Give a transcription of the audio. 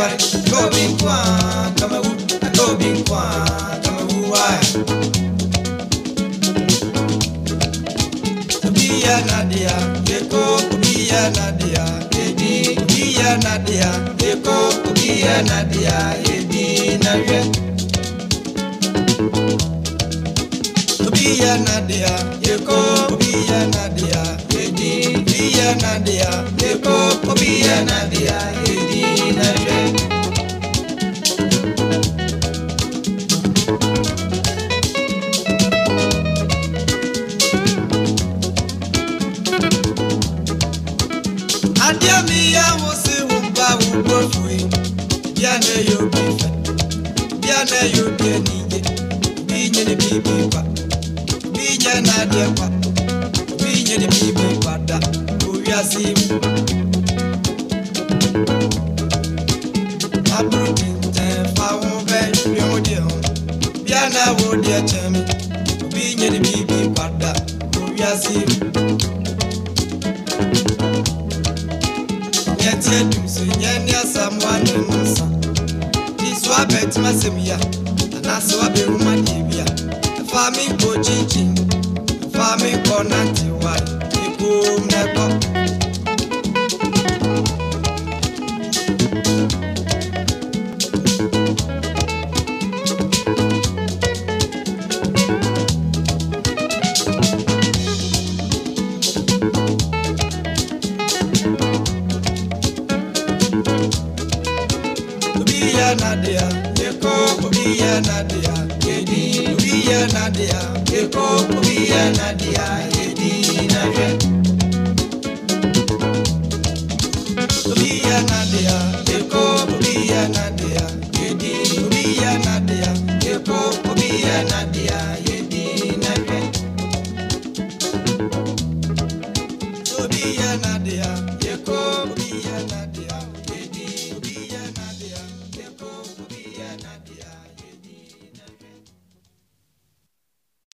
kama yare ɛka obi nkwa kama wu ɛka obi nkwa kama wu wae. Obi yɛ nadeɛ eko obi yɛ nadeɛ edi obi yɛ nadeɛ eko obi yɛ nadeɛ edi na hwɛ. Obi yɛ nadeɛ eko obi yɛ nadeɛ edi obi yɛ nadeɛ eko obi yɛ nadeɛ andiami ya musi wumba wumbofui biane yo bife biane yo bienije binye ni bibiwa binye na diewa binye ni bibiwa da uwiasimu aburuki nte fawo be yodi on biana wo die chemi binye ni bibiwa da uwiasimu dum so nyɛ ne asɛm woane no nsa di so abɛtim asɛm yi a anaasɛ woabɛwu ma deɛ bi a ɛfaa nadeɛ eko obi yɛ nadeɛ edi na hwɛ. obi yɛ nadeɛ eko obi yɛ nadeɛ edi obi yɛ nadeɛ eko obi yɛ nadeɛ edi na hwɛ. obi yɛ nadeɛ eko obi yɛ nadeɛ.